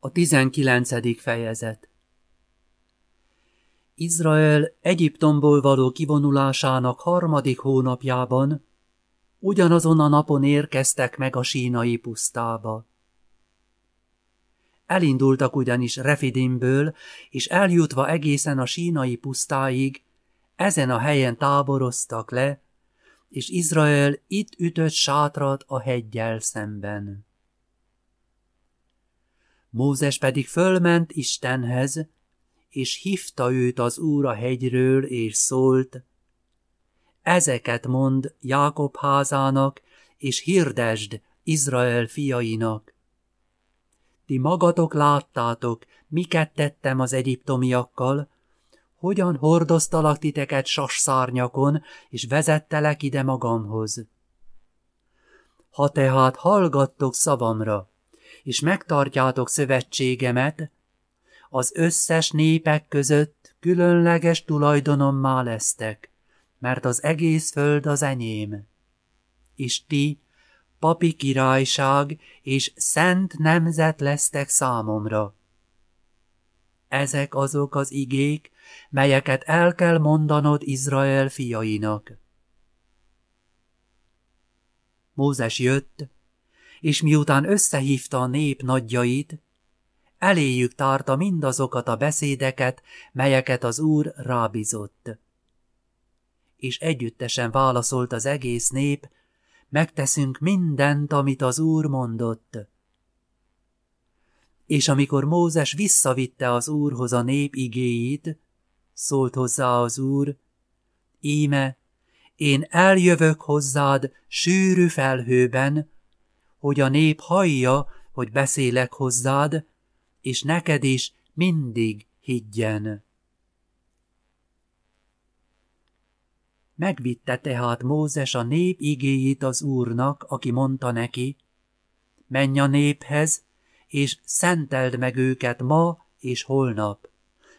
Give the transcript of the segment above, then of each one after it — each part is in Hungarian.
A tizenkilencedik fejezet Izrael Egyiptomból való kivonulásának harmadik hónapjában ugyanazon a napon érkeztek meg a sínai pusztába. Elindultak ugyanis Refidimből, és eljutva egészen a sínai pusztáig, ezen a helyen táboroztak le, és Izrael itt ütött sátrat a heggyel szemben. Mózes pedig fölment Istenhez, és hívta őt az Úr a hegyről, és szólt, ezeket mond Jákob házának, és hirdesd Izrael fiainak. Ti magatok láttátok, miket tettem az egyiptomiakkal, hogyan hordoztalak titeket sasszárnyakon, és vezettelek ide magamhoz. Ha tehát hallgattok szavamra, és megtartjátok szövetségemet, az összes népek között különleges tulajdonommá lesztek, mert az egész föld az enyém. És ti, papi királyság és szent nemzet lesztek számomra. Ezek azok az igék, melyeket el kell mondanod Izrael fiainak. Mózes jött, és miután összehívta a nép nagyjait, eléjük tárta mindazokat a beszédeket, melyeket az Úr rábizott. És együttesen válaszolt az egész nép, megteszünk mindent, amit az Úr mondott. És amikor Mózes visszavitte az Úrhoz a nép igéit, szólt hozzá az Úr, íme, én eljövök hozzád sűrű felhőben, hogy a nép hallja, hogy beszélek hozzád, és neked is mindig higgyen. Megvitte tehát Mózes a nép igéjét az Úrnak, aki mondta neki, menj a néphez, és szenteld meg őket ma és holnap.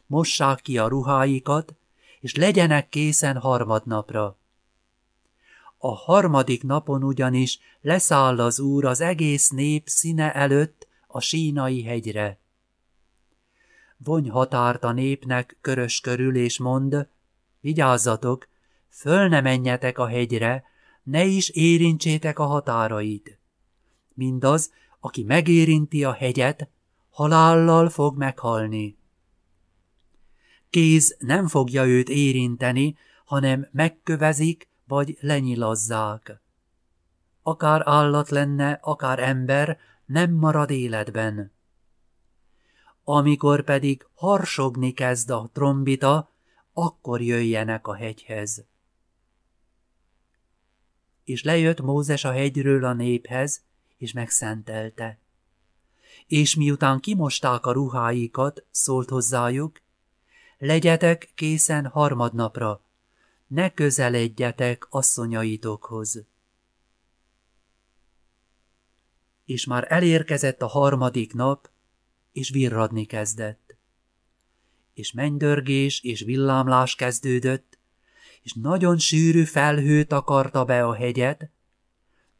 Mossák ki a ruháikat, és legyenek készen harmadnapra. A harmadik napon ugyanis leszáll az Úr az egész nép színe előtt a sínai hegyre. Vonj határt a népnek körös körül, és mond, vigyázzatok, föl ne menjetek a hegyre, ne is érintsétek a határait. Mindaz, aki megérinti a hegyet, halállal fog meghalni. Kéz nem fogja őt érinteni, hanem megkövezik vagy lenyilazzák. Akár állat lenne, akár ember, nem marad életben. Amikor pedig harsogni kezd a trombita, akkor jöjjenek a hegyhez. És lejött Mózes a hegyről a néphez, és megszentelte. És miután kimosták a ruháikat, szólt hozzájuk, legyetek készen harmadnapra, ne közeledjetek asszonyaitokhoz. És már elérkezett a harmadik nap, és virradni kezdett. És mennydörgés és villámlás kezdődött, és nagyon sűrű felhő takarta be a hegyet,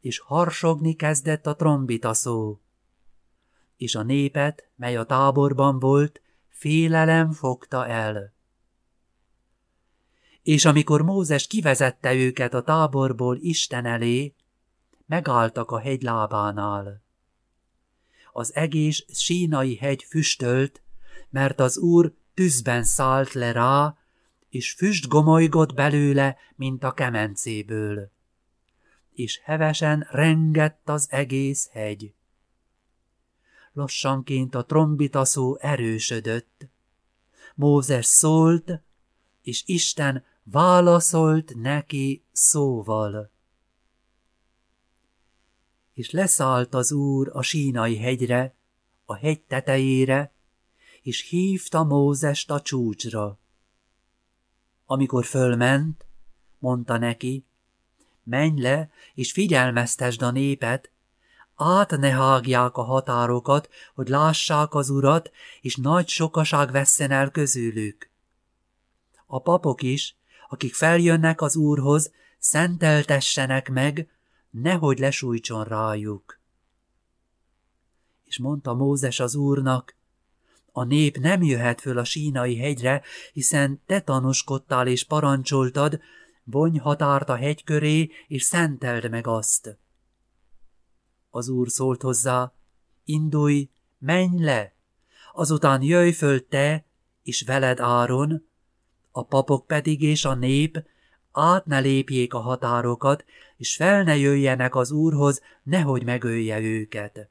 és harsogni kezdett a trombita szó. És a népet, mely a táborban volt, félelem fogta el és amikor Mózes kivezette őket a táborból Isten elé, megálltak a hegy lábánál. Az egész sínai hegy füstölt, mert az úr tűzben szállt le rá, és füst gomolygott belőle, mint a kemencéből. És hevesen rengett az egész hegy. Lassanként a trombita szó erősödött. Mózes szólt, és Isten válaszolt neki szóval. És leszállt az úr a sínai hegyre, a hegy tetejére, és hívta Mózest a csúcsra. Amikor fölment, mondta neki, menj le, és figyelmeztesd a népet, át ne hágják a határokat, hogy lássák az urat, és nagy sokaság vesszen el közülük. A papok is, akik feljönnek az Úrhoz, szenteltessenek meg, nehogy lesújtson rájuk. És mondta Mózes az úrnak, a nép nem jöhet föl a sínai hegyre, hiszen te tanúskodtál és parancsoltad, vonj határt a hegy köré, és szenteld meg azt. Az úr szólt hozzá, indulj, menj le, azután jöjj föl te, és veled Áron, a papok pedig és a nép át ne lépjék a határokat, és fel ne jöjjenek az úrhoz, nehogy megölje őket.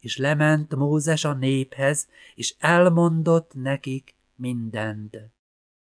És lement Mózes a néphez, és elmondott nekik mindent.